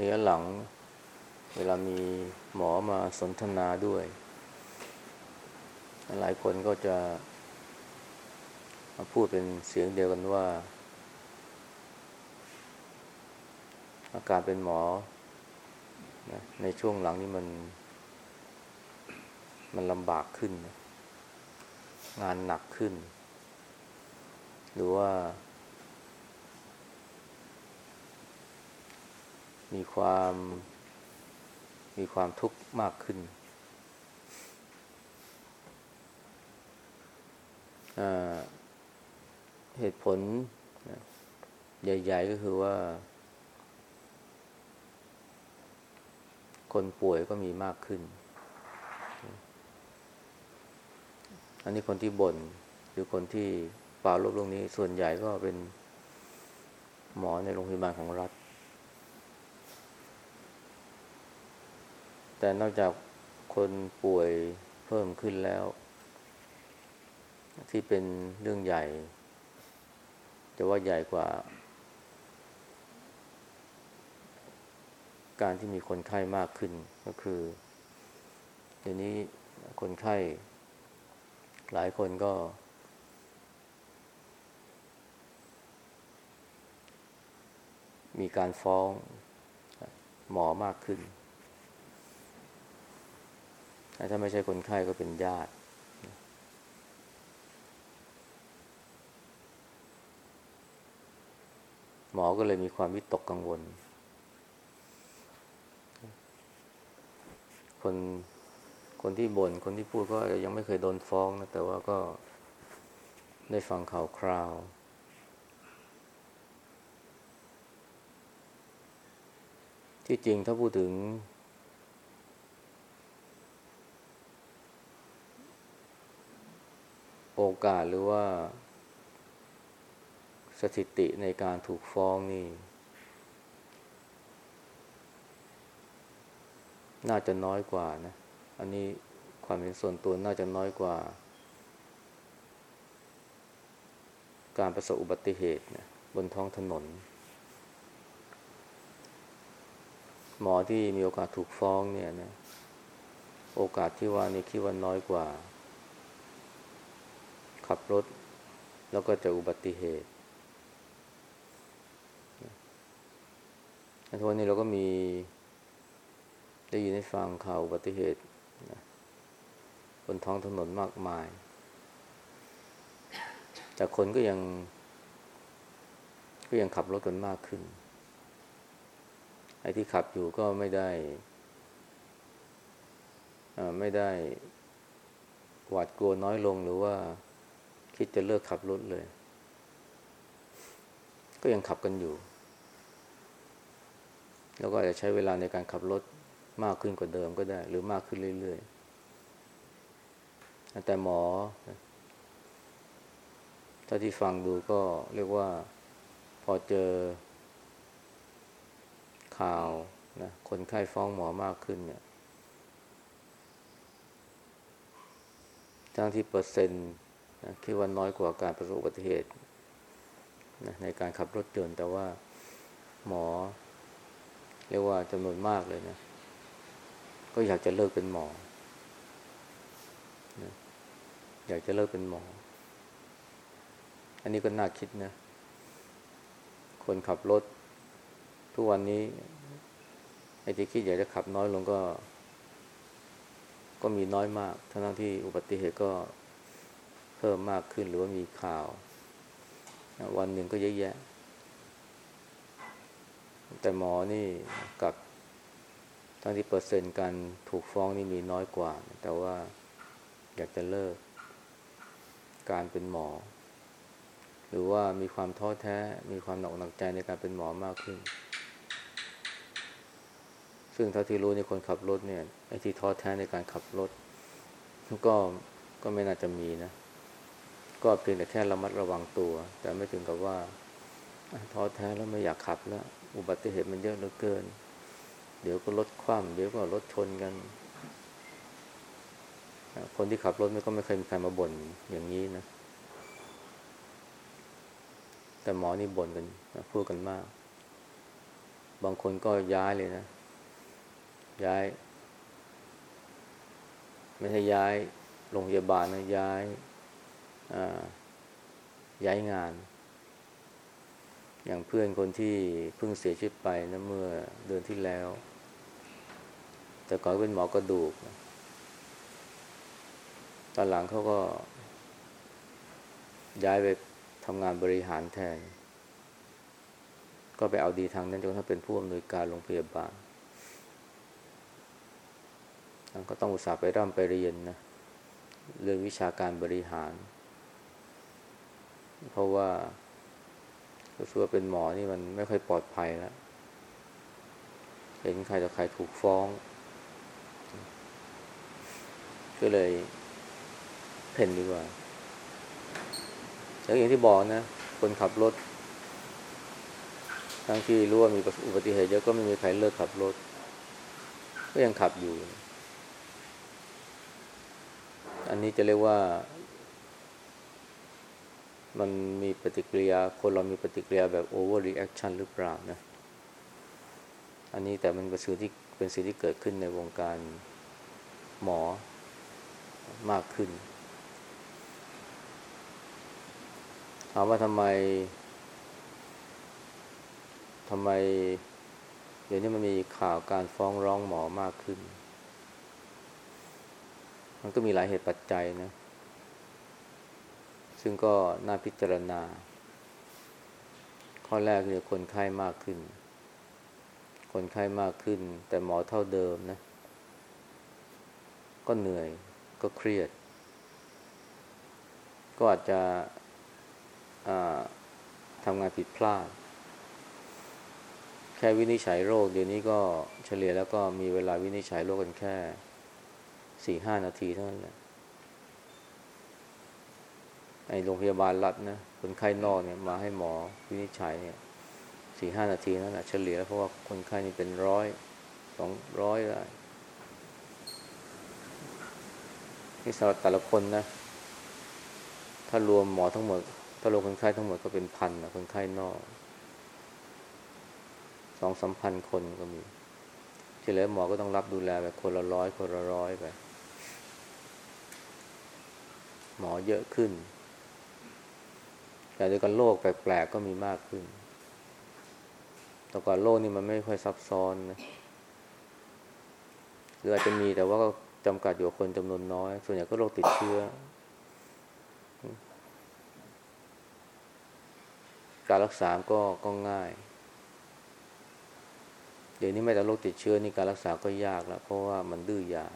ระยะหลัง เวลามีหมอมาสนทนาด้วย หลายคนก็จะมาพูดเป็นเสียงเดียวกันว่า อาการเป็นหมอนะในช่วงหลังนี้มัน มันลำบากขึ้น งานหนักขึ้น หรือว่า มีความ มีความทุกข์มากขึ้น เหตุผลใหญ่ ๆ ก็คือว่า คนป่วยก็มีมากขึ้น อันนี้คนที่บน่นหรือคนที่ปาลบโรงนี้ส่วนใหญ่ก็เป็นหมอในโรงพยาบาลของรัฐ แต่นอกจากคนป่วยเพิ่มขึ้นแล้ว ที่เป็นเรื่องใหญ่ จะว่าใหญ่กว่า การที่มีคนไข้มากขึ้นก็คือเดี๋ยวนี้คนไข้หลายคนก็ มีการฟ้องหมอมากขึ้น ถ้าไม่ใช่คนไข้ก็เป็นญาติ หมอก็เลยมีความวิตกกังวล คนคนที่บน่นคนที่พูดก็ยังไม่เคยโดนฟ้องนะ แต่ว่าก็ได้ฟังข่าวคราว ที่จริงถ้าพูดถึง โอกาสหรือว่า สถิติในการถูกฟ้องนี่ น่าจะน้อยกว่านะ อันนี้ความเห็นส่วนตัวน่าจะน้อยกว่า การประสบอุบัติเหตุนะบนท้องถนน หมอที่มีโอกาสถูกฟ้องเนี่ยนะ โอกาสที่ว่านี่คิดว่าน้อยกว่า ขับรถ แล้วก็จะอุบัติเหตุทุกวันนี้เราก็มี ได้ยินให้ฟังข่าวอุบัติเหตุบนท้องถนนมากมาย แต่คนก็ยัง ก็ยังขับรถกันมากขึ้น ไอ้ที่ขับอยู่ก็ไม่ได้ไม่ได้หวาดกลัวน้อยลงหรือว่า คิดจะเลิกขับรถเลย ก็ยังขับกันอยู่ แล้วก็อาจจะใช้เวลาในการขับรถมากขึ้นกว่าเดิมก็ได้ หรือมากขึ้นเรื่อยๆแต่หมอถ้าที่ฟังดูก็เรียกว่า พอเจอ ข่าวนะคนไข้ฟ้องหมอมากขึ้นเนี่ยทั้งที่เปอร์เซ็นต์ นะคิดว่าน้อยกว่าการประสบอุบัติเหตุนะในการขับรถยนต์แต่ว่าหมอ เรียกว่าจำนวนมากเลยนะ ก็อยากจะเลิกเป็นหมอนะอยากจะเลิกเป็นหมอ อันนี้ก็น่าคิดนะ คนขับรถ ทุกวันนี้ไอ้ที่คิดอยากจะขับน้อยลงก็ ก็มีน้อยมาก ทั้งที่อุบัติเหตุก็ เพิ่มมากขึ้นหรือว่ามีข่าว วันหนึ่งก็เยอะแยะ แต่หมอนี่กับทั้งที่เปอร์เซ็นต์การถูกฟ้องนี่มีน้อยกว่า แต่ว่าอยากจะเลิก การเป็นหมอ หรือว่ามีความท้อแท้ มีความหนักหนักใจในการเป็นหมอมากขึ้น ซึ่งเท่าที่รู้ในคนขับรถเนี่ยไอ้ที่ท้อแท้ในการขับรถก็ก็ไม่น่าจะมีนะ ก็เพียงแต่แค่ระมัดระวังตัว แต่ไม่ถึงกับว่าท้อแท้แล้วไม่อยากขับแล้ว อุบัติเหตุมันเยอะเหลือเกิน เดี๋ยวก็รถคว่ำเดี๋ยวก็รถชนกัน คนที่ขับรถไม่ก็ไม่เคยมีใครมาบ่นอย่างนี้นะ แต่หมอนี่บ่นกันพูดกันมาก บางคนก็ย้ายเลยนะ ย้าย ไม่ใช่ย้ายโรงพยาบาลนะย้าย ย้ายงาน อย่างเพื่อนคนที่เพิ่งเสียชีวิตไปนะเมื่อเดือนที่แล้ว แต่ก่อนเป็นหมอกระดูก ตอนหลังเขาก็ ย้ายไปทำงานบริหารแทน ก็ไปเอาดีทางนั้นจนถ้าเป็นผู้อำนวยการโรงพยาบาลก็ต้องอุตส่าห์ไปร่ำไปเรียนนะเรื่องวิชาการบริหาร เพราะว่ารู้สึกว่าเป็นหมอนี่มันไม่ค่อยปลอดภัยแล้ว เห็นใครต่อใครถูกฟ้อง ก็เลย เพ่นดีกว่า แล้วอย่างที่บอกนะ คนขับรถ ทั้งที่รู้ว่ามีอุบัติเหตุเยอะก็ไม่มีใครเลิกขับรถ ก็ยังขับอยู่ อันนี้จะเรียกว่า มันมีปฏิกิริยา คนเรามีปฏิกิริยาแบบ over reaction หรือเปล่านะ อันนี้แต่มันเป็นสิ่งที่เป็นสิ่งที่เกิดขึ้นในวงการหมอมากขึ้น ถามว่าทำไมทำไมเดี๋ยวนี้มันมีข่าวการฟ้องร้องหมอมากขึ้น มันก็มีหลายเหตุปัจจัยนะ ซึ่งก็น่าพิจารณา ข้อแรกคือคนไข้มากขึ้น คนไข้มากขึ้น แต่หมอเท่าเดิมนะ ก็เหนื่อยก็เครียด ก็อาจจะทำงานผิดพลาด แค่วินิจฉัยโรค เดี๋ยวนี้ก็เฉลี่ยแล้วก็มีเวลาวินิจฉัยโรคกันแค่สี่ห้านาทีเท่านั้นแหละ ไอโรงพยาบาลรัฐนะคนไข้นอกเนี่ยมาให้หมอวินิจฉัยเนี่ยสี่ห้านาทีนั่นแหละเฉลี่ยเพราะว่าคนไข้นี่เป็นร้อยสองร้อยได้นี่สำหรับแต่ละคนนะ ถ้ารวมหมอทั้งหมด ถ้ารวมคนไข้ทั้งหมดก็เป็นพันนะคนไข้นอกสองสามพันคนก็มีเฉลี่ยหมอก็ต้องรับดูแลแบบคนละร้อยคนละร้อยไป หมอเยอะขึ้น แต่ด้วยกันโรคแปลกๆก็มีมากขึ้น แต่ก่อนโรคนี่มันไม่ค่อยซับซ้อนนะหรืออาจจะมีแต่ว่าก็จำกัดอยู่คนจำนวนน้อย ส่วนใหญ่ก็โรคติดเชื้อ การรักษาก็ก็ง่าย เดี๋ยวนี้ไม่แต่โรคติดเชื้อนี่การรักษาก็ยากแล้ว เพราะว่ามันดื้อยา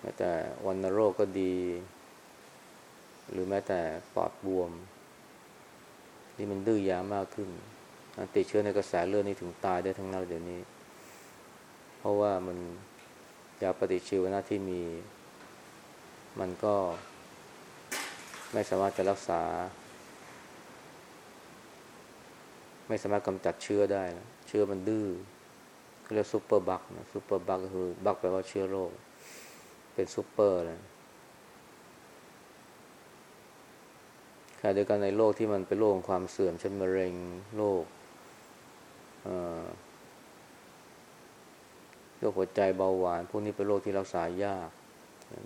แม้แต่วันโรคก็ดี หรือแม้แต่ปอดบวม นี่มันดื้อยามากขึ้นติดเชื้อในกระแสเลือดนี่ถึงตายได้ทั้งนั้นเดี๋ยวนี้ เพราะว่ามันยาปฏิชีวนะที่มี มันก็ไม่สามารถจะรักษา ไม่สามารถกำจัดเชื้อได้นะเชื้อมันดื้อเรียก superbug นะ superbug ก็คือ bug แปลว่าเชื้อโรค เป็นซูเปอร์เลยข ณะเดียวกันในโลกที่มันเป็นโรคของความเสื่อมเช่นมะเร็งโรคโรคหัวใจเบาหวาน พวกนี้เป็นโรคที่รักษายาก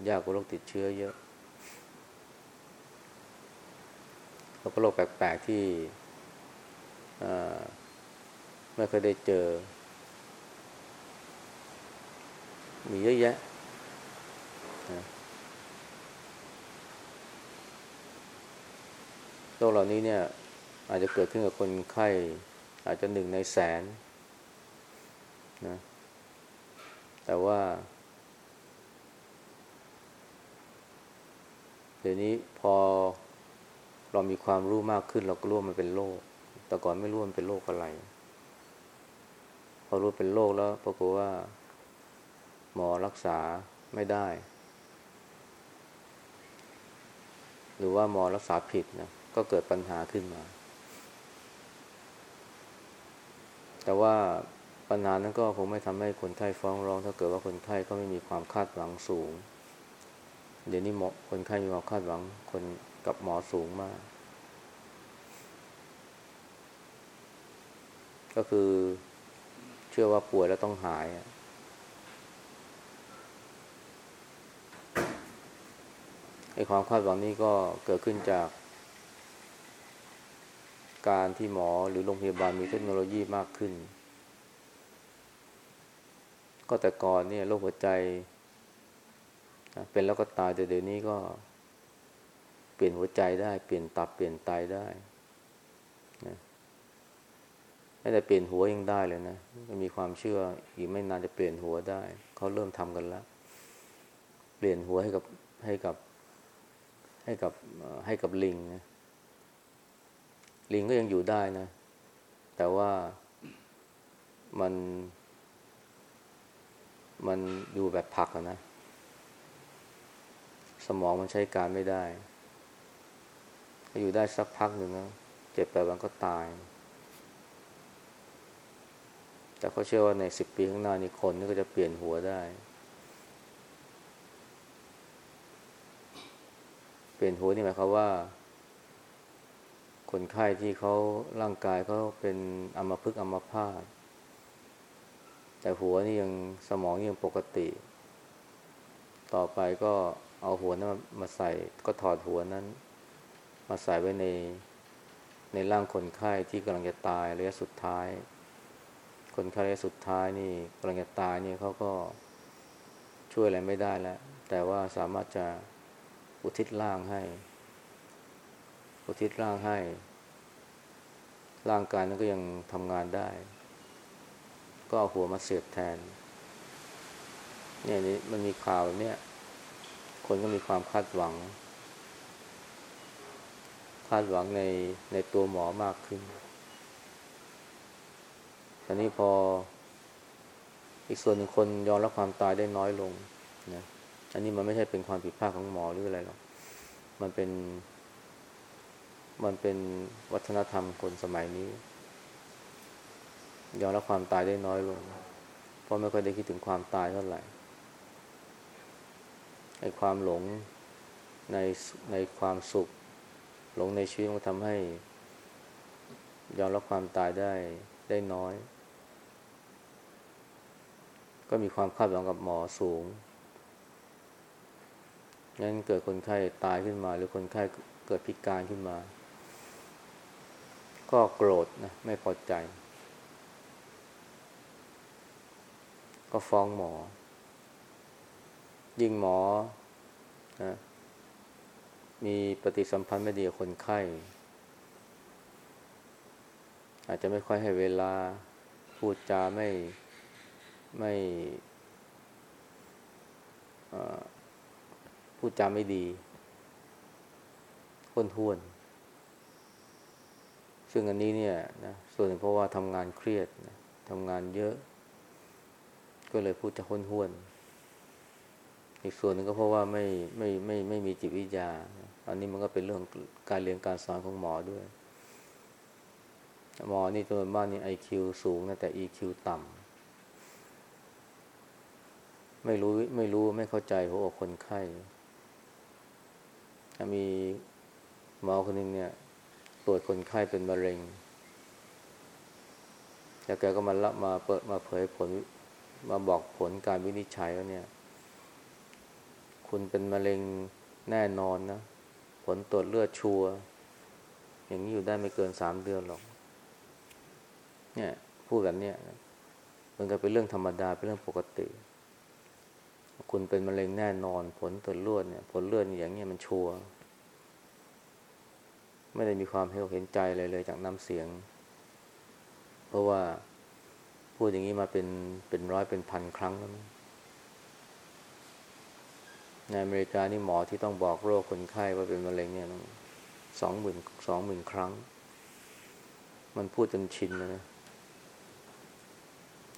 ยากกว่าโรคติดเชื้อเยอะ แล้วก็โรคแปลกๆที่ไม่เคยได้เจอ มีเยอะแยะ โรคเหล่านี้เนี่ย อาจจะเกิดขึ้นกับคนไข้ อาจจะหนึ่งในแสนนะแต่ว่า เดี๋ยวนี้พอเรามีความรู้มากขึ้น เราก็รู้มันเป็นโรคแต่ก่อนไม่รู้มันเป็นโรคอะไร พอรู้เป็นโรคแล้วปรากฏว่า หมอรักษาไม่ได้ หรือว่าหมอรักษาผิดนะ ก็เกิดปัญหาขึ้นมา แต่ว่าปัญหานั้นก็คงไม่ทำให้คนไข้ฟ้องร้อง ถ้าเกิดว่าคนไข้ก็ไม่มีความคาดหวังสูง เดี๋ยวนี้หมอคนไข้มีความคาดหวังคนกับหมอสูงมาก ก็คือเชื่อว่าป่วยแล้วต้องหายไอ้ความคาดหวังนี้ก็เกิดขึ้นจาก การที่หมอหรือโรงพยาบาลมีเทคโนโลยีมากขึ้น ก็แต่ก่อนเนี่ยโรคหัวใจ เป็นแล้วก็ตายแต่เดี๋ยวนี้ก็ เปลี่ยนหัวใจได้ เปลี่ยนตับเปลี่ยนไตได้นะแม้แต่เปลี่ยนหัวยังได้เลยนะม,มีความเชื่ออีกไม่นานจะเปลี่ยนหัวได้ เขาเริ่มทำกันแล้ว เปลี่ยนหัวให้กับให้กับ ให้กับให้กับลิงนะ ลิงก็ยังอยู่ได้นะ แต่ว่ามัน มันดูแบบผักนะ สมองมันใช้การไม่ได้อยู่ได้สักพักหนึ่งนะเจ็บแปดวันก็ตาย แต่เขาเชื่อว่าในสิบปีข้างหน้านี้คนนี่ก็จะเปลี่ยนหัวได้ เปลี่ยนหัวนี่หมายความว่า คนไข้ที่เขาร่างกายเขาเป็นอัมพฤกษ์อัมพาตแต่หัวนี่ยังสมองยังปกติ ต่อไปก็เอาหัวนั้นมาใส่ก็ถอดหัวนั้น มาใส่ไว้ในในร่างคนไข้ที่กำลังจะตายระยะสุดท้าย คนไข้ระยะสุดท้ายนี่กำลังจะตายนี่เขาก็ช่วยอะไรไม่ได้แล้ว แต่ว่าสามารถจะอุทิศร่างให้ อุทิศร่างให้ ร่างกายนั้นก็ยังทำงานได้ ก็เอาหัวมาเสียบแทน เนี่ยนี่มันมีข่าวแบบนี้คนก็มีความคาดหวัง คาดหวังในในตัวหมอมากขึ้นแต่นี้พออีกส่วนหนึ่งคนยอมรับความตายได้น้อยลงนะอันนี้มันไม่ใช่เป็นความผิดพลาดของหมอหรืออะไรหรอก มันเป็น มันเป็นวัฒนธรรมคนสมัยนี้ยอมรับความตายได้น้อยลง เพราะไม่ค่อยได้คิดถึงความตายเท่าไหร่ไอ้ความหลงในในความสุข หลงในชีวิตมันทำให้ยอมรับความตายได้ได้น้อย ก็มีความคาดหวังกับหมอสูงงั้นเกิดคนไข้ตายขึ้นมา หรือคนไข้เกิดพิการขึ้นมา ก็โกรธนะไม่พอใจ ก็ฟ้องหมอ ยิ่งหมอนะมีปฏิสัมพันธ์ไม่ดีกับคนไข้ อาจจะไม่ค่อยให้เวลาพูดจาไม่ไม่พูดจาไม่ดี คนท้วน ซึ่งอันนี้เนี่ยนะส่วนหนึ่งเพราะว่าทำงานเครียดนะทำงานเยอะ ก็เลยพูดจะค้นห้วน อีกส่วนหนึ่งก็เพราะว่าไม่ไม่ไม่ไม่มีจิตวิทยา อันนี้มันก็เป็นเรื่องการเรียนการสอนของหมอด้วย หมอนี่ตัวบ้านนี่ไอคิวสูงนะแต่อีคิวต่ำไม่รู้ไม่รู้ไม่เข้าใจหัวอกคนไข้มีหมอคนหนึ่งเนี่ย ตรวจคนไข้เป็นมะเร็ง แล้วแกก็มาละมาเปิดมาเผยผลมาบอกผลการวินิจฉัยว่าเนี่ย คุณเป็นมะเร็งแน่นอนนะ ผลตรวจเลือดชัว อย่างนี้อยู่ได้ไม่เกินสามเดือนหรอก เนี่ยพูดแบบเนี้ยมันก็เป็นเรื่องธรรมดาเป็นเรื่องปกติ คุณเป็นมะเร็งแน่นอน ผลตรวจเลือดเนี่ย ผลเลือดอย่างเงี้ยมันชัวร์ ไม่ได้มีความเห็นใจอะไรเลยจากน้ำเสียง เพราะว่าพูดอย่างนี้มาเป็นเป็นร้อยเป็นพันครั้งแล้วในอเมริกานี่หมอที่ต้องบอกโรคคนไข้ว่าเป็นมะเร็งเนี่ยสองหมื่นสองหมื่นครั้ง มันพูดจนชินแล้วนะ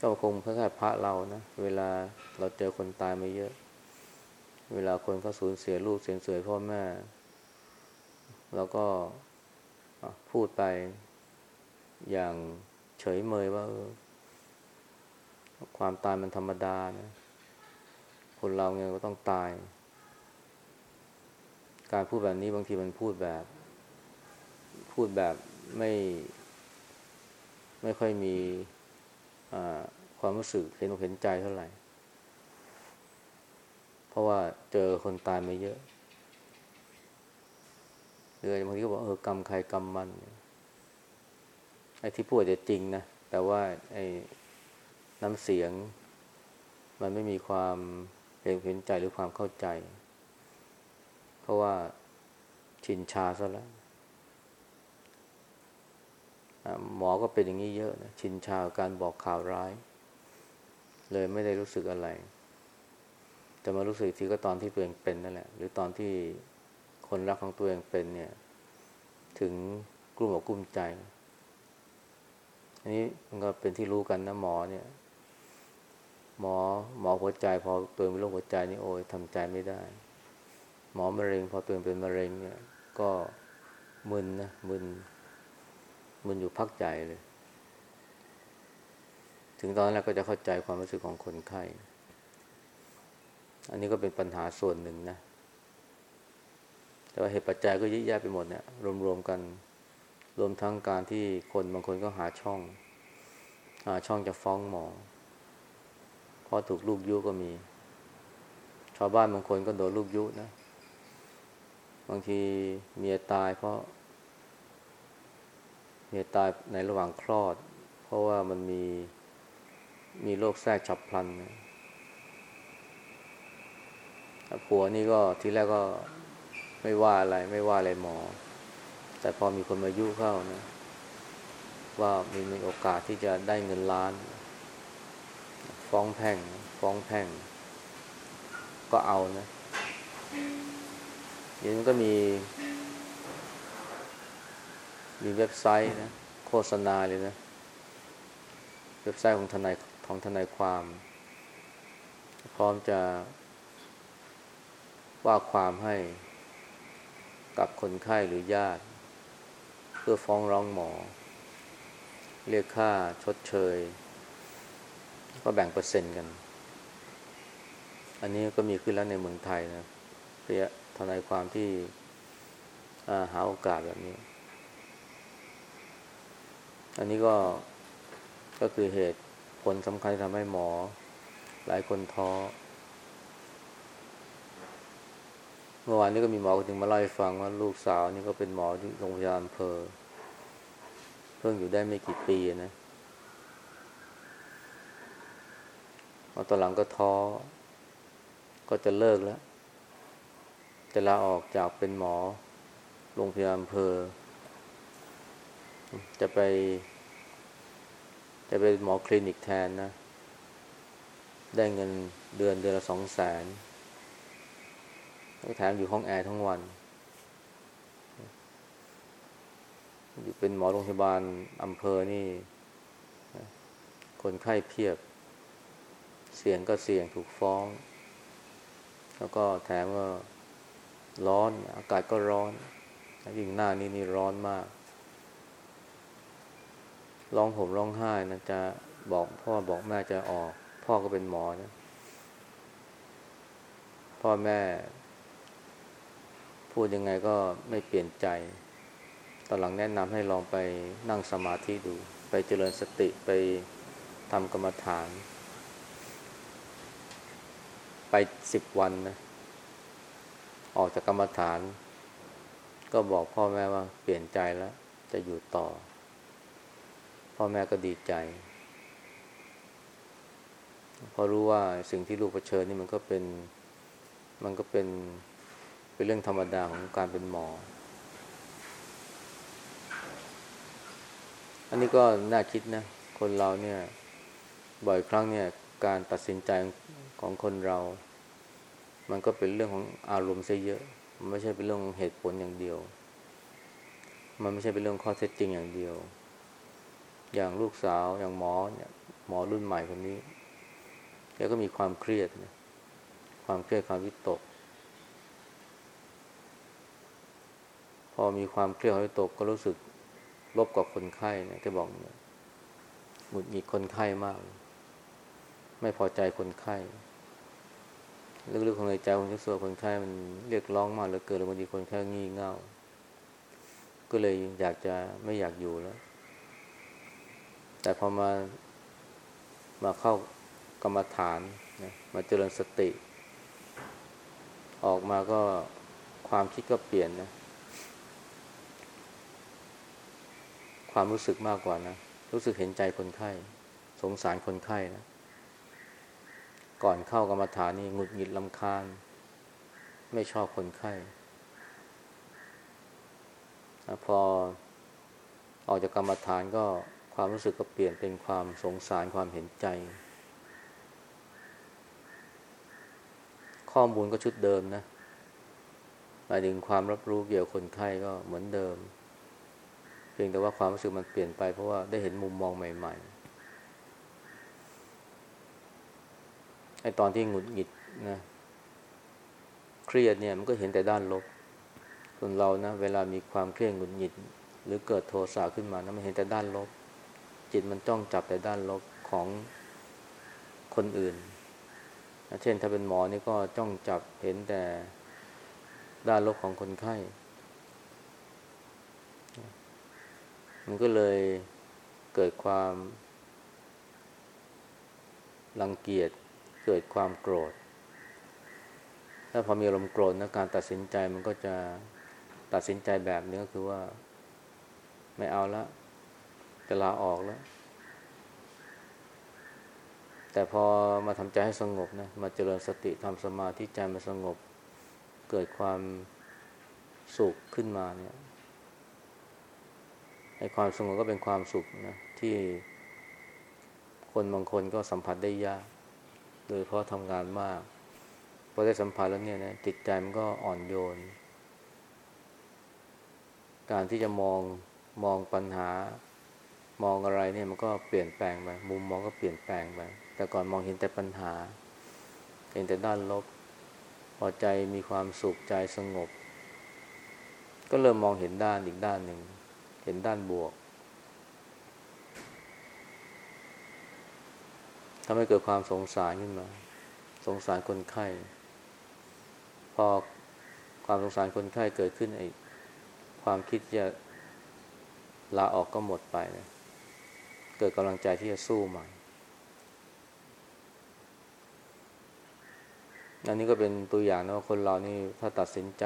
ก็คงเพื่พระเรานะเวลาเราเจอคนตายมาเยอะ เวลาคนเขาสูญเสียลูกเสียเสียพ่อแม่ แล้วก็พูดไปอย่างเฉยเมยว่า ความตายมันธรรมดานะคนเราไงก็ต้องตาย การพูดแบบนี้บางทีมันพูดแบบ พูดแบบไม่ ไม่ค่อยมีความรู้สึกเห็นอกเห็นใจเท่าไหร่ เพราะว่าเจอคนตายมาเยอะ หรือบางทีก็บอกเออกรรมใครกรรมมันไอ้ที่พูดจะจริงนะแต่ว่าไอ้น้ำเสียง มันไม่มีความเห็นใจหรือความเข้าใจ เพราะว่าชินชาซะแล้วหมอก็เป็นอย่างนี้เยอะนะชินชาการบอกข่าวร้าย เลยไม่ได้รู้สึกอะไร จะมารู้สึกทีก็ตอนที่ตัวเองเป็นนั่นแหละ หรือตอนที่ คนรักของตัวเองเป็นเนี่ย ถึงกลุ้มอกกลุ้มใจ อันนี้มันก็เป็นที่รู้กันนะหมอเนี่ย หมอหมอหัวใจ พอตัวเองเป็นโรคหัวใจนี่โอ้ยทำใจไม่ได้ หมอมะเร็ง พอตัวเองเป็นมะเร็งเนี่ย ก็มึนนะมึนมึนอยู่พักใหญ่เลย ถึงตอนนั้นก็จะเข้าใจความรู้สึกของคนไข้ อันนี้ก็เป็นปัญหาส่วนหนึ่งนะ แต่ว่าเหตุปัจจัยก็ยิ่แยะไปหมดเนี่ยรวมๆกันรวมทั้งการที่คนบางคนก็หาช่อง หาช่องจะฟ้องหมอเพราะถูกลูกยุก็มี ชาวบ้านบางคนก็โดนลูกยุนะ บางทีเมียตายเพราะ เมียตายในระหว่างคลอด เพราะว่ามันมีมีโรคแทรกฉับพลันผัวนี่ก็ทีแรกก็ ไม่ว่าอะไร ไม่ว่าอะไรหมอ แต่พอมีคนมายุเข้านะ ว่ามีมีโอกาสที่จะได้เงินล้าน ฟ้องแพ่ง ฟ้องแพ่ง ก็เอานะยังก็มี มีเว็บไซต์นะ โฆษณาเลยนะ เว็บไซต์ของทนายของทนายความ พร้อมจะว่าความให้ กับคนไข้หรือญาติ เพื่อฟ้องร้องหมอ เรียกค่าชดเชย ก็แบ่งเปอร์เซ็นต์กัน อันนี้ก็มีขึ้นแล้วในเมืองไทยนะเพื่อทนายความที่หาโอกาสแบบนี้ อันนี้ก็ก็คือเหตุผลสำคัญทำให้หมอ หลายคนท้อ เมื่อวานนี้ก็มีหมอคนนึงมาเล่าให้ฟังว่าลูกสาวนี่ก็เป็นหมอที่โรงพยาบาลอำเภอเพิ่งอยู่ได้ไม่กี่ปีนะพอตอนหลังก็ท้อ ก็จะเลิกแล้ว จะลาออกจากเป็นหมอโรงพยาบาลอำเภอจะไป จะไปหมอคลินิกแทนนะ ได้เงินเดือนเดือนละสองแสน แถมอยู่ห้องแอร์ทั้งวัน อยู่เป็นหมอโรงพยาบาลอำเภอนี่ คนไข้เพียบ เสี่ยงก็เสี่ยงถูกฟ้อง แล้วก็แถมก็ร้อน อากาศก็ร้อน ยิ่งหน้านี้นี่ร้อนมาก ร้องผมร้องไห้นะจะบอกพ่อบอกแม่จะออก พ่อก็เป็นหมอนะพ่อแม่ พูดยังไงก็ไม่เปลี่ยนใจ ตอนหลังแนะนำให้ลองไปนั่งสมาธิดู ไปเจริญสติไปทำกรรมฐาน ไปสิบวันนะ ออกจากกรรมฐาน ก็บอกพ่อแม่ว่าเปลี่ยนใจแล้ว จะอยู่ต่อ พ่อแม่ก็ดีใจพอรู้ว่าสิ่งที่ลูกเผชิญนี่มันก็เป็น มันก็เป็น เป็นเรื่องธรรมดาของการเป็นหมอ อันนี้ก็น่าคิดนะ คนเราเนี่ย บ่อยครั้งเนี่ย การตัดสินใจของคนเรา มันก็เป็นเรื่องของอารมณ์ซะเยอะ มันไม่ใช่เป็นเรื่องเหตุผลอย่างเดียว มันไม่ใช่เป็นเรื่องข้อเท็จจริงอย่างเดียว อย่างลูกสาวอย่างหมอเนี่ย หมอรุ่นใหม่คนนี้แกก็มีความเครียดนะความเครียดความวิตก อมีความเครียดความวิตกก็รู้สึกลบกับคนไข้เนี่ยแกบอกเนี่ยหงุดหงิดคนไข้มาก ไม่พอใจคนไข้ลึกๆของในใจของเจ้าสัวคนไข้มันเรียกร้องมากเหลือเกินแล้วบางทีคนไข้งี่เง่า ก็เลยอยากจะไม่อยากอยู่แล้ว แต่พอมามาเข้ากรรมฐานนะมาเจริญสติ ออกมาก็ความคิดก็เปลี่ยนนะ ความรู้สึกมากกว่านะ รู้สึกเห็นใจคนไข้ สงสารคนไข้นะก่อนเข้ากรรมฐานนี่หงุดหงิดลำคาญ ไม่ชอบคนไข้พอออกจากกรรมฐานก็ความรู้สึกก็เปลี่ยนเป็นความสงสารความเห็นใจ ข้อมูลก็ชุดเดิมนะหมายถึงความรับรู้เกี่ยวกับคนไข้ก็เหมือนเดิม เพียงแต่ว่าความรู้สึกมันเปลี่ยนไปเพราะว่าได้เห็นมุมมองใหม่ๆไอ้ตอนที่หงุดหงิดนะเครียดเนี่ยมันก็เห็นแต่ด้านลบส่วนเรานะเวลามีความเครียดหงุดหงิด หรือเกิดโทสะขึ้นมานะมันเห็นแต่ด้านลบ จิตมันจ้องจับแต่ด้านลบของคนอื่นเช่นถ้าเป็นหมอนี่ก็จ้องจับเห็นแต่ด้านลบของคนไข้ มันก็เลยเกิดความรังเกียจเกิดความโกรธ ถ้าพอมีอารมณ์โกรธนะการตัดสินใจมันก็จะตัดสินใจแบบนี้ก็คือว่า ไม่เอาละจะลาออกแล้ว แต่พอมาทำใจให้สงบนะมาเจริญสติทำสมาธิใจมาสงบ เกิดความสุขขึ้นมาเนี่ย ไอ้ความสงบก็เป็นความสุขนะที่คนบางคนก็สัมผัสได้ยาก โดยเพราะทำงานมากพอได้สัมผัสแล้วเนี่ยนะจิตใจมันก็อ่อนโยน การที่จะมองมองปัญหา มองอะไรเนี่ยมันก็เปลี่ยนแปลงไปมุมมองก็เปลี่ยนแปลงไปแต่ก่อนมองเห็นแต่ปัญหา เห็นแต่ด้านลบ พอใจมีความสุขใจสงบ ก็เริ่มมองเห็นด้านอีกด้านหนึ่ง เห็นด้านบวกทำให้เกิดความสงสารขึ้นมา สงสารคนไข้ พอความสงสารคนไข้เกิดขึ้นไอ้ความคิดจะลาออกก็หมดไปนะเกิดกำลังใจที่จะสู้ใหม่อันนี้ก็เป็นตัวอย่างนะว่าคนเรานี่ถ้าตัดสินใจ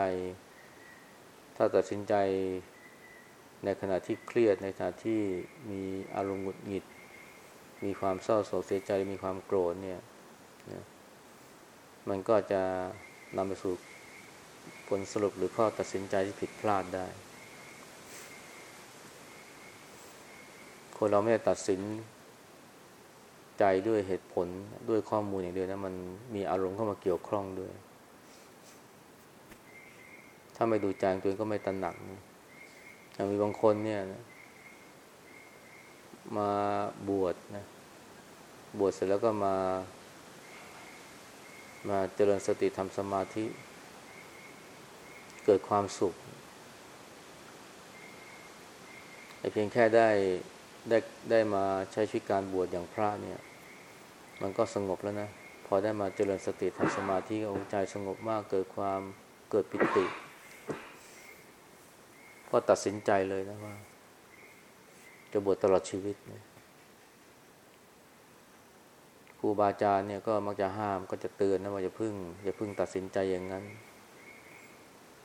ถ้าตัดสินใจ ในขณะที่เครียดในขณะที่มีอารมณ์หงุดหงิด มีความเศร้าโศกเสียใจมีความโกรธเนี่ยนะมันก็จะนำไปสู่ผลสรุปหรือข้อตัดสินใจที่ผิดพลาดได้ คนเราไม่ได้ตัดสินใจด้วยเหตุผลด้วยข้อมูลอย่างเดียวนะมันมีอารมณ์เข้ามาเกี่ยวข้องด้วย ถ้าไม่ดูใจตัวเองก็ไม่ตระหนักอย่าง มีบางคนเนี่ยนะมาบวชนะ บวชเสร็จแล้วก็มา มาเจริญสติทำสมาธิ เกิดความสุขแต่เพียงแค่ได้ได้ได้มาใช้ชีวิตการบวชอย่างพระเนี่ย มันก็สงบแล้วนะ พอได้มาเจริญสติทำสมาธิก็ใจสงบมากเกิดความเกิดปิติ ก็ตัดสินใจเลยนะว่า จะบวชตลอดชีวิตนี่ยครูบาอาจารย์เนี่ยก็มักจะห้ามก็จะเตือนนะว่าอย่าพึ่งอย่าพึ่งตัดสินใจอย่างนั้น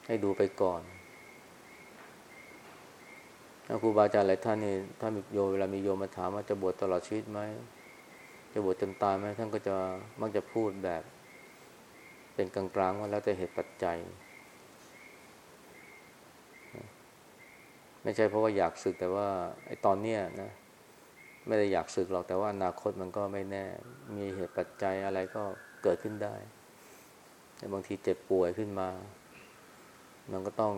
ให้ดูไปก่อนครูบาอาจารย์หลายท่านนี่ถ้ามีโยเวลามีโยมมาถามว่าจะบวชตลอดชีวิตไหมจะบวชจนตายไหมท่านก็จะมักจะพูดแบบ เป็นกลางๆว่าแล้วแต่เหตุปัจจัย ไม่ใช่เพราะว่าอยากศึกแต่ว่าไอ้ตอนเนี้ยนะ ไม่ได้อยากศึกหรอกแต่ว่าอนาคตมันก็ไม่แน่ มีเหตุปัจจัยอะไรก็เกิดขึ้นได้แต่บางทีเจ็บป่วยขึ้นมา มันก็ต้อง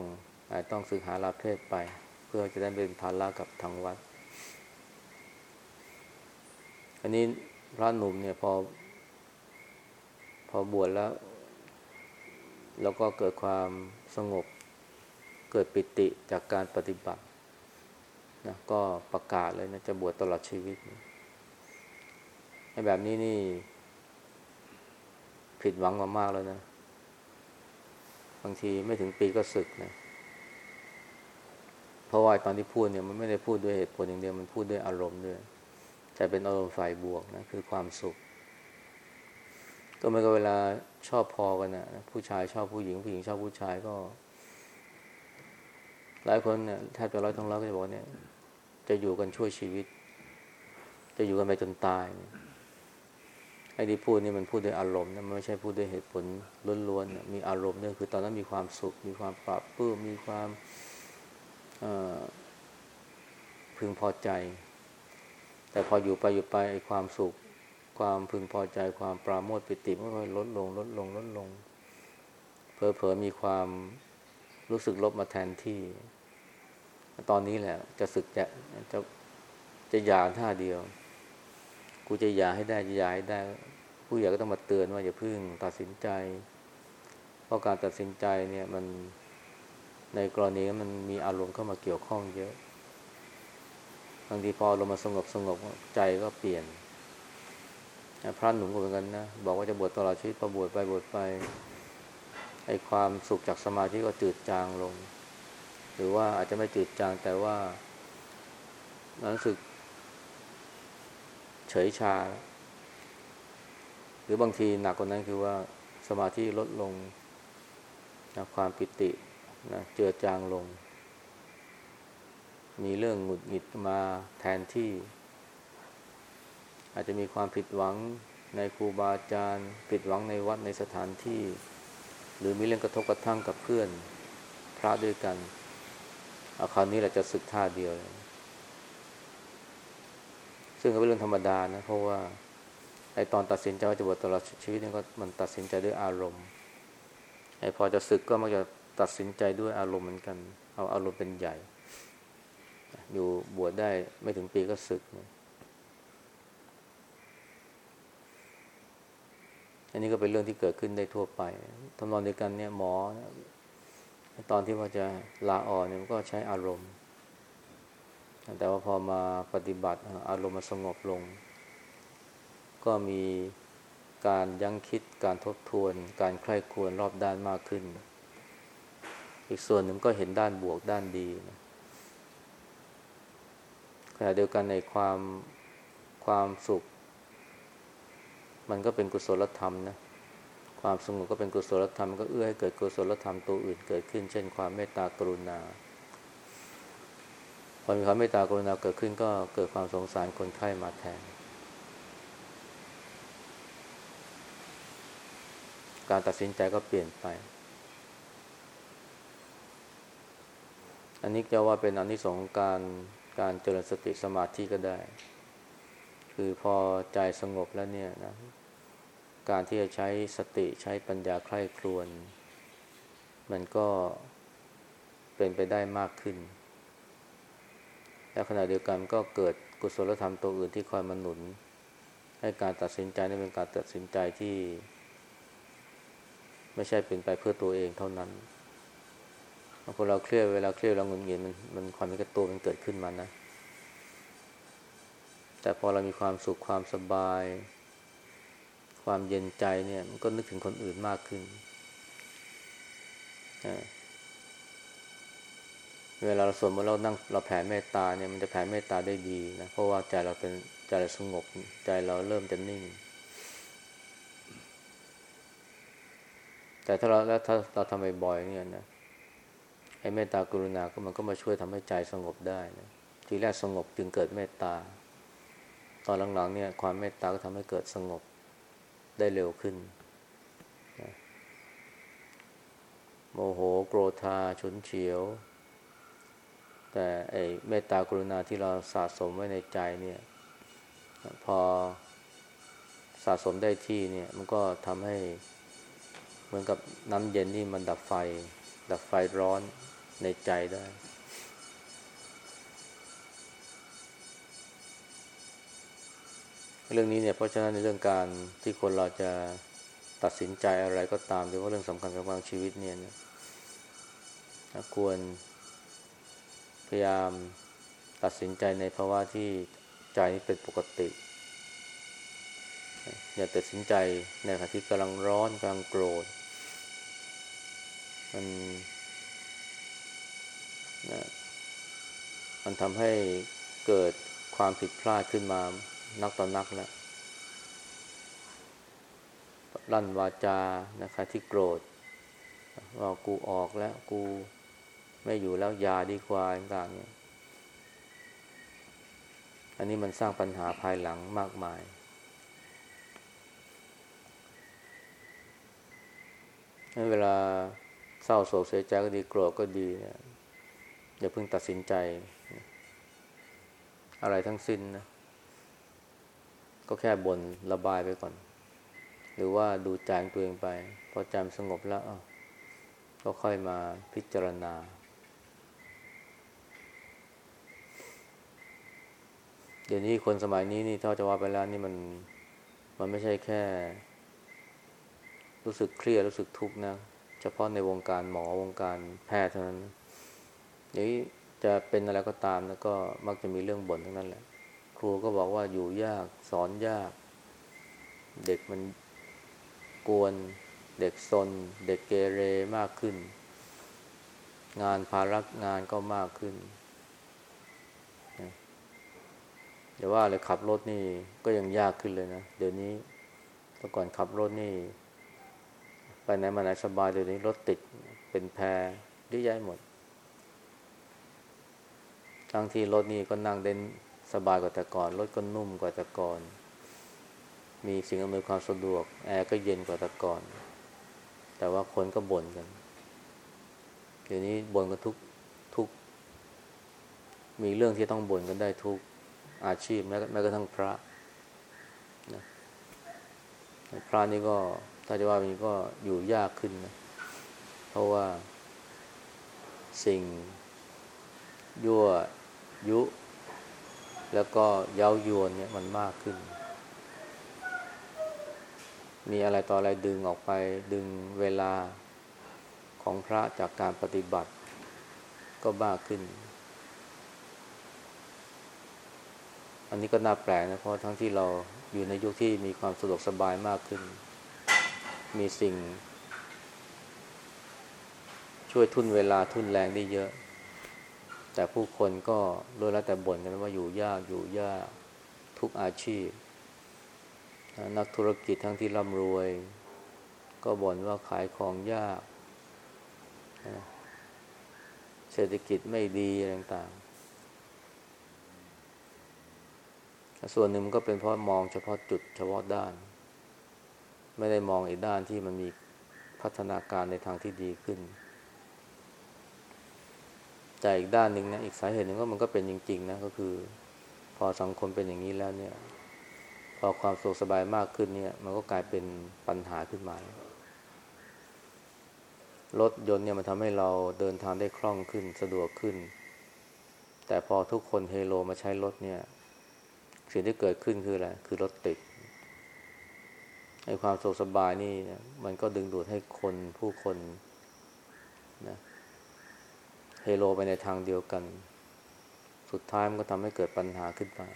อาจต้องศึกหาลาเพศไป เพื่อจะได้เป็นภาระกับทางวัด อันนี้พระหนุ่มเนี่ยพอ พอบวชแล้ว แล้วก็เกิดความสงบ เกิดปิติจากการปฏิบัตินะก็ประกาศเลยนะจะบวชตลอดชีวิตในแบบนี้นี่ ผิดหวังมามากแล้วนะ บางทีไม่ถึงปีก็ศึกนะ เพราะว่าตอนที่พูดเนี่ยมันไม่ได้พูดด้วยเหตุผลอย่างเดียวมันพูดด้วยอารมณ์ด้วยแต่เป็นอารมณ์ฝ่ายบวกนะคือความสุข ก็เหมือนกับเวลาชอบพอกันนะผู้ชายชอบผู้หญิงผู้หญิงชอบผู้ชายก็ หลายคนเนี่ยแทบจะร้อยทั้งร้อยก็จะบอกเนี่ย จะอยู่กันช่วยชีวิต จะอยู่กันไปจนตายไอ้ที่พูดนี่มันพูดด้วยอารมณ์นะไม่ใช่พูดด้วยเหตุผลล้วนๆมีอารมณ์เนี่ยคือตอนนั้นมีความสุข มีความปราบปื้มมีความพึงพอใจ แต่พออยู่ไปอยู่ไปไอ้ความสุข ความพึงพอใจ ความปราโมทปิติมันก็ลดลง ลดลงลดลงเพอเพอมีความรู้สึกลบมาแทนที่ ตอนนี้แหละ จะสึกจะจะจะยาท่าเดียว กูจะยาให้ได้จะยาให้ได้ ผู้ใหญ่ก็ต้องมาเตือนว่าอย่าพึ่งตัดสินใจ เพราะการตัดสินใจเนี่ยมันในกรณีมันมีอารมณ์เข้ามาเกี่ยวข้องเยอะบางทีพอลงมาสงบสงบใจก็เปลี่ยนพระหนุ่มก็เหมือนกันนะบอกว่าจะบวชตลอดชีวิตพอบวชไปบวชไปไอความสุขจากสมาธิก็จืดจางลง หรือว่าอาจจะไม่จืดจางแต่ว่ารู้สึก เฉยชา หรือบางทีหนักกว่านั้นคือว่าสมาธิลดลงนะความปิตินะเจือจางลง มีเรื่องหงุดหงิดมาแทนที่ อาจจะมีความผิดหวังในครูบาอาจารย์ผิดหวังในวัดในสถานที่ หรือมีเรื่องกระทบกระทั่งกับเพื่อน พระด้วยกัน เอาคราวนี้เราจะศึกท่าเดียว ซึ่งก็เป็นเรื่องธรรมดานะ เพราะว่าไอตอนตัดสินใจว่าจะบวชตลอดชีวิตนี่ก็มันตัดสินใจด้วยอารมณ์ ไอพอจะศึกก็มักจะตัดสินใจด้วยอารมณ์เหมือนกัน เอาอารมณ์เป็นใหญ่ อยู่บวชได้ไม่ถึงปีก็ศึกนะอันนี้ก็เป็นเรื่องที่เกิดขึ้นได้ทั่วไปทำนองเดียวกันเนี่ยหมอ ตอนที่ว่าจะลาออกเนี่ยมันก็ใช้อารมณ์ แต่ว่าพอมาปฏิบัติอารมณ์มันสงบลง ก็มีการยั้งคิดการทบทวน การใคร่ควรรอบด้านมากขึ้น อีกส่วนหนึ่งก็เห็นด้านบวกด้านดีนะขณะเดียวกันในความความสุข มันก็เป็นกุศลธรรมนะ ความสงบก็เป็นกุศลธรรมก็เอื้อให้เกิดกุศลธรรมตัวอื่นเกิดขึ้น เช่น ความเมตตากรุณาพอมีความเมตตากรุณาเกิดขึ้นก็เกิดความสงสารคนไข้มาแทน การตัดสินใจก็เปลี่ยนไป อันนี้จะว่าเป็นอนนิสงส์การการเจริญสติสมาธิก็ได้ คือพอใจสงบแล้วเนี่ยนะ การที่จะใช้สติใช้ปัญญาใคร่ครวน มันก็เป็นไปได้มากขึ้น และขณะเดียวกันก็เกิดกุศลธรรมตัวอื่นที่คอยมาหนุน ให้การตัดสินใจนี่เป็นการตัดสินใจที่ ไม่ใช่เป็นไปเพื่อตัวเองเท่านั้นบางคนเราเครียดเวลาเครียดเราหงุดหงิดมันมันความมีกระตัวมันเกิดขึ้นมานะ แต่พอเรามีความสุขความสบาย ความเย็นใจเนี่ย มันก็นึกถึงคนอื่นมากขึ้น เวลาเราสวดมนต์เรานั่งเราแผ่เมตตาเนี่ยมันจะแผ่เมตตาได้ดีนะ เพราะว่าใจเราเป็นใจเราสงบ ใจเราเริ่มจะนิ่ง แต่ถ้าเราแล้วถ้าเราทำบ่อยๆเนี่ยนะไอ้เมตตากรุณาก็มันก็มาช่วยทำให้ใจสงบได้นะทีแรกสงบจึงเกิดเมตตา ตอนหลังๆเนี่ยความเมตตาก็ทำให้เกิดสงบ ได้เร็วขึ้นนะโมโหโกรธาฉุนเฉียว แต่ไอ้เมตตากรุณาที่เราสะสมไว้ในใจเนี่ย พอสะสมได้ที่เนี่ย มันก็ทำให้เหมือนกับน้ำเย็นนี่มันดับไฟ ดับไฟร้อนในใจได้ เรื่องนี้เนี่ยเพราะฉะนั้นในเรื่องการที่คนเราจะตัดสินใจอะไรก็ตามหรือว่าะเรื่องสำคัญสำคัญชีวิตเนี่ยนะควรพยายามตัดสินใจในภาวะที่ใจนี้เป็นปกติ อย่าตัดสินใจในขณะที่กำลังร้อนกำลังโกรธมันนะมันทำให้เกิดความผิดพลาดขึ้นมา นักต่อนนักแล้วลั่นวาจานะคะที่โกรธว่ากูออกแล้วกูไม่อยู่แล้วยาดีกว่าต่างเนี่ยอันนี้มันสร้างปัญหาภายหลังมากมาย เวลาเศร้าโศกเสียใจก็ดีโกรธก็ดีอย่าเพิ่งตัดสินใจ อะไรทั้งสิ้นนะ ก็แค่บนระบายไปก่อน หรือว่าดูใจตัวเองไป พอใจสงบแล้วก็ค่อยมาพิจารณา เดี๋ยวนี้คนสมัยนี้นี่ถ้าจะว่าไปแล้วนี่มันมันไม่ใช่แค่ รู้สึกเครียดรู้สึกทุกข์นะเฉพาะในวงการหมอวงการแพทย์เท่านั้นนี้จะเป็นอะไรก็ตามแล้วก็มักจะมีเรื่องบ่นทั้งนั้นแหละ รูก็บอกว่าอยู่ยากสอนยาก เด็กมันกวน เด็กซน เด็กเกเรมากขึ้น งานภาระงานก็มากขึ้นแต่ว่าเลยขับรถนี่ก็ยังยากขึ้นเลยนะ เดี๋ยวนี้แต่ก่อนขับรถนี่ ไปไหนมาไหนสบายเดี๋ยวนี้รถติดเป็นแพรเยอะแยะหมดทั้งที่รถนี่ก็นั่งเด่น สบายกว่าแต่ก่อน รถก็นุ่มกว่าแต่ก่อน มีสิ่งอำนวยความสะดวก แอร์ก็เย็นกว่าแต่ก่อน แต่ว่าคนก็บ่นกันเดี๋ยวนี้บ่นกันทุกทุก มีเรื่องที่ต้องบ่นกันได้ทุกอาชีพแม้แม้กระทั่งพระนะพระนี่ก็ถ้าจะว่ามันก็อยู่ยากขึ้นนะ เพราะว่าสิ่งยั่วยุ แล้วก็เย้ายวนเนี่ยมันมากขึ้น มีอะไรต่ออะไรดึงออกไปดึงเวลาของพระจากการปฏิบัติ ก็มากขึ้น อันนี้ก็น่าแปลกนะเพราะทั้งที่เราอยู่ในยุคที่มีความสะดวกสบายมากขึ้น มีสิ่ง ช่วยทุนเวลาทุนแรงได้เยอะ แต่ผู้คนก็รู้แล้วแต่บ่นกันว่าอยู่ยากอยู่ยากทุกอาชีพ นักธุรกิจทั้งที่ร่ำรวย ก็บ่นว่าขายของยาก เศรษฐกิจไม่ดีอะไรต่างส่วนหนึ่งก็เป็นเพราะมองเฉพาะจุดเฉพาะด้าน ไม่ได้มองอีกด้านที่มันมีพัฒนาการในทางที่ดีขึ้น แต่อีกด้านหนึ่งนะอีกสาเหตุหนึ่งก็มันก็เป็นจริง ๆ นะก็คือ พอสังคมเป็นอย่างนี้แล้วเนี่ย พอความสุขสบายมากขึ้นเนี่ย มันก็กลายเป็นปัญหาขึ้นมารถยนต์เนี่ยมันทำให้เราเดินทางได้คล่องขึ้นสะดวกขึ้น แต่พอทุกคนเฮโลมาใช้รถเนี่ย สิ่งที่เกิดขึ้นคืออะไรคือรถติดไอ้ความสุขสบายนี่มันก็ดึงดูดให้คนผู้คนนะ เฮโลไปในทางเดียวกัน สุดท้ายมันก็ทำให้เกิดปัญหาขึ้นมา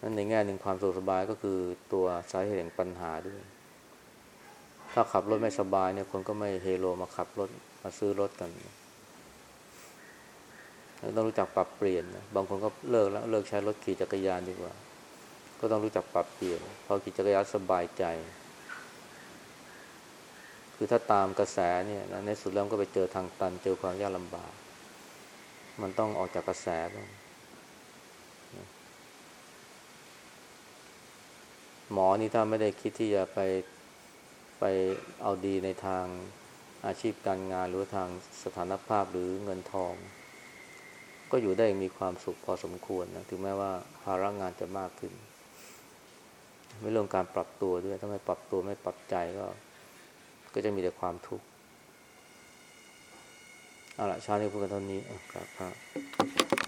นั้นในแง่หนึ่งความสุขสบายก็คือตัวสาเหตุแห่งปัญหาด้วย ถ้าขับรถไม่สบายเนี่ยคนก็ไม่เฮโลมาขับรถมาซื้อรถกันต้องรู้จักปรับเปลี่ยนนะบางคนก็เลิกแล้วเลิกใช้รถขี่จักรยานดีกว่า ก็ต้องรู้จักปรับเปลี่ยนพอขี่จักรยานสบายใจ คือถ้าตามกระแสเนี่ยในสุดแล้วก็ไปเจอทางตัน เจอความยากลำบาก มันต้องออกจากกระแสบ้างหมอนี่ถ้าไม่ได้คิดที่จะไปไปเอาดีในทางอาชีพการงานหรือทางสถานภาพหรือเงินทอง ก็อยู่ได้มีความสุขพอสมควรนะถึงแม้ว่าภาระงานจะมากขึ้น ไม่เรื่องการปรับตัวด้วย ถ้าไม่ปรับตัวไม่ปรับใจก็ ก็จะมีแต่ความทุกข์เอาละชาตินี้พูดกันเท่านี้ครับ